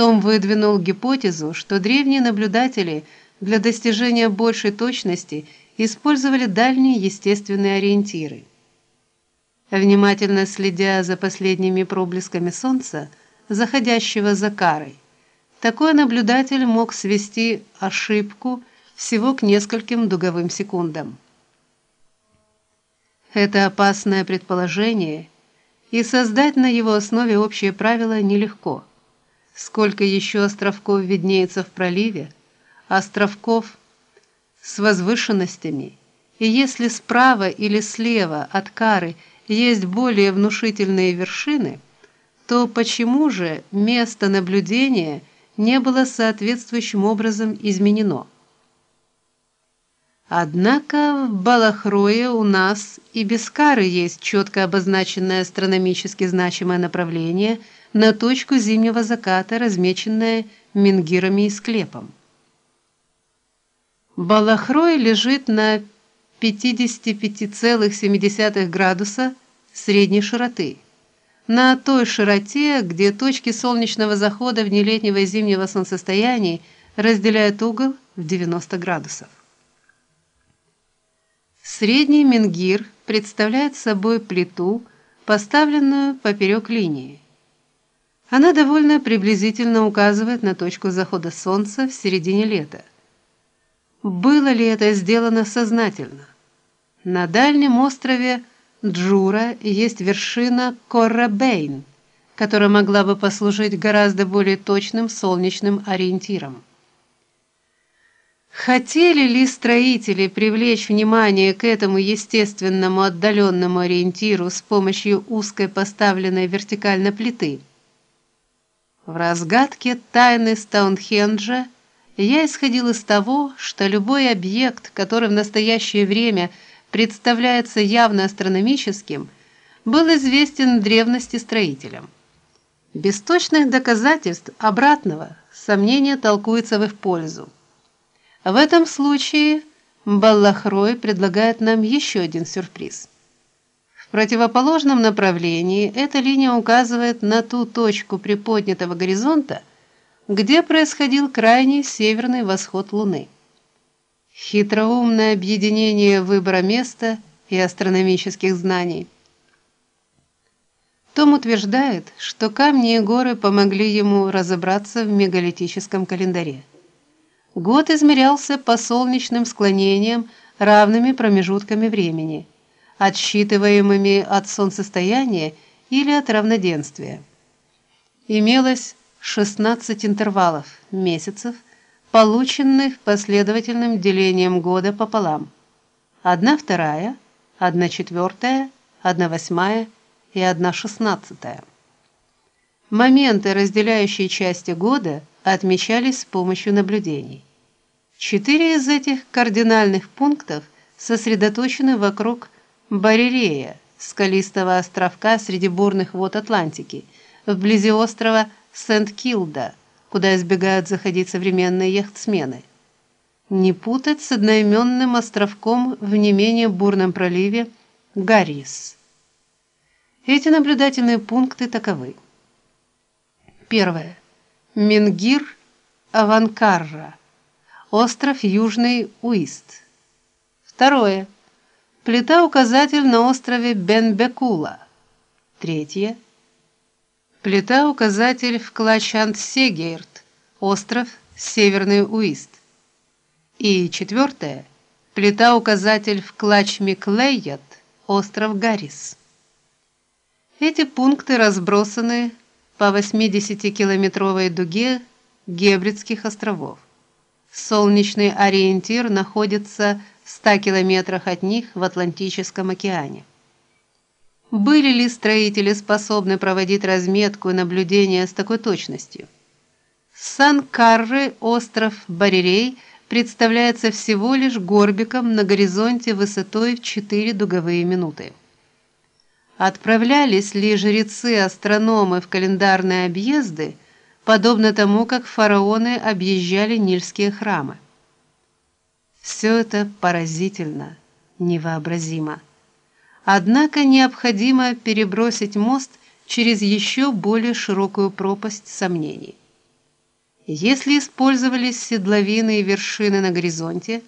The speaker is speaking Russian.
Том выдвинул гипотезу, что древние наблюдатели для достижения большей точности использовали дальние естественные ориентиры. Внимательно следя за последними проблесками солнца, заходящего за Карой, такой наблюдатель мог свести ошибку всего к нескольким дуговым секундам. Это опасное предположение, и создать на его основе общее правило нелегко. Сколько еще островков виднеется в проливе, островков с возвышенностями, и если справа или слева от Кары есть более внушительные вершины, то почему же место наблюдения не было соответствующим образом изменено? Однако в Балахрое у нас и без Кары есть четко обозначенное астрономически значимое направление на точку зимнего заката, размеченное менгирами и склепом. Балахрой лежит на 55,7 градуса средней широты. На той широте, где точки солнечного захода в летнего и зимнего солнцестояний разделяют угол в 90 градусов. Средний менгир представляет собой плиту, поставленную поперек линии. Она довольно приблизительно указывает на точку захода солнца в середине лета. Было ли это сделано сознательно? На дальнем острове Джура есть вершина Коррабейн, которая могла бы послужить гораздо более точным солнечным ориентиром. Хотели ли строители привлечь внимание к этому естественному отдаленному ориентиру с помощью узкой поставленной вертикально плиты? В разгадке тайны Стоунхенджа я исходил из того, что любой объект, который в настоящее время представляется явно астрономическим, был известен древности строителям. Без точных доказательств обратного сомнения толкуются в их пользу. В этом случае Баллахрой предлагает нам еще один сюрприз. В противоположном направлении эта линия указывает на ту точку приподнятого горизонта, где происходил крайний северный восход Луны. Хитроумное объединение выбора места и астрономических знаний. Том утверждает, что камни и горы помогли ему разобраться в мегалитическом календаре. Год измерялся по солнечным склонениям равными промежутками времени, отсчитываемыми от солнцестояния или от равноденствия. Имелось 16 интервалов месяцев, полученных последовательным делением года пополам. Одна вторая, одна четвертая, одна восьмая и одна шестнадцатая. Моменты, разделяющие части года, отмечались с помощью наблюдений. Четыре из этих кардинальных пунктов сосредоточены вокруг Баререя, скалистого островка среди бурных вод Атлантики, вблизи острова Сент-Килда, куда избегают заходить современные яхтсмены. Не путать с одноименным островком в не менее бурном проливе Гаррис. Эти наблюдательные пункты таковы. Первое. Менгир Аванкарра. Остров Южный Уист. Второе. Плита-указатель на острове Бенбекула. Третье. Плита-указатель в Клачант-Сегейрт, остров Северный Уист. И четвертое. Плита-указатель в Клач-Миклейят, остров Гаррис. Эти пункты разбросаны по 80-километровой дуге Гебридских островов. Солнечный ориентир находится в 100 километрах от них в Атлантическом океане. Были ли строители способны проводить разметку и наблюдение с такой точностью? Сан-Карре, остров Баререй, представляется всего лишь горбиком на горизонте высотой в 4 дуговые минуты. Отправлялись ли жрецы-астрономы в календарные объезды, подобно тому, как фараоны объезжали нильские храмы? Все это поразительно, невообразимо. Однако необходимо перебросить мост через еще более широкую пропасть сомнений. Если использовались седловины и вершины на горизонте,